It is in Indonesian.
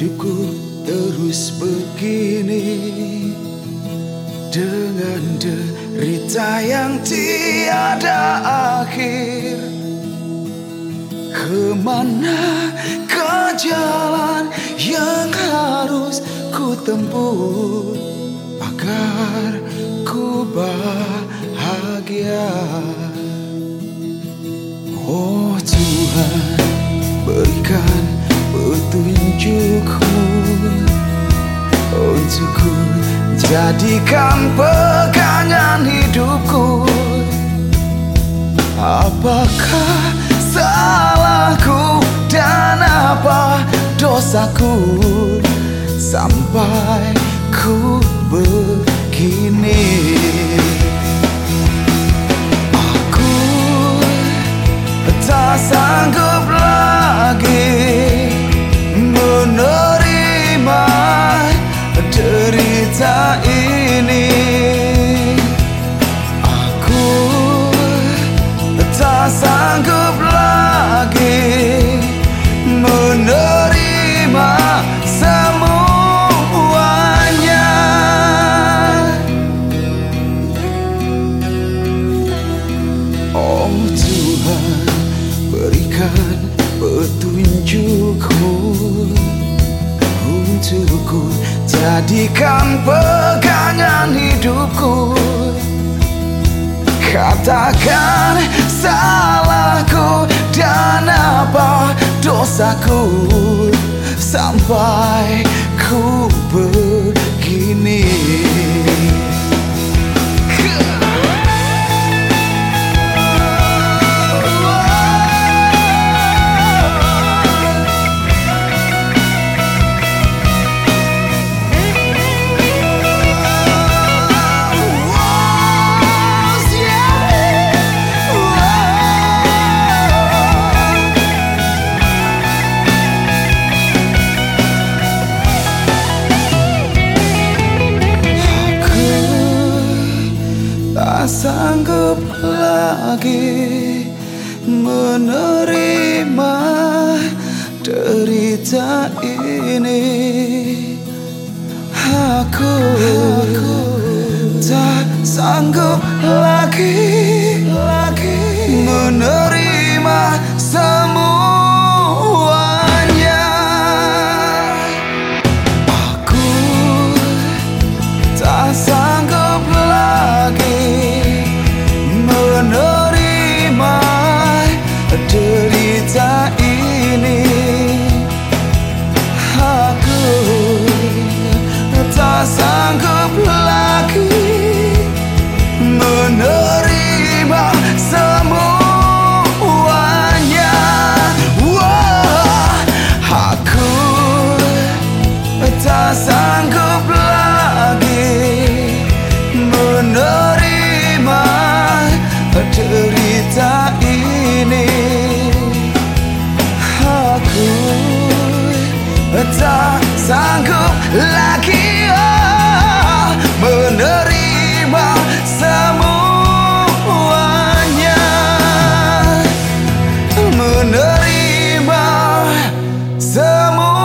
hidupku terus begini Dengan derita yang tiada akhir. Ke mana ke jalan yang harus ku tempuh Agar ku bahagia jadikan pegangan hidupku. Apakah salahku dan apa dosaku? Sampai ku begini berikan petunjukmu Untukku. Jadikan pegangan hidupku. Katakan salahku dan apa dosaku. Sampai ku sanggup lagi menerima derita ini. Aku, tak sanggup lagi, lagi menerima semuanya. sanggup lagi oh, menerima semuanya. Menerima semua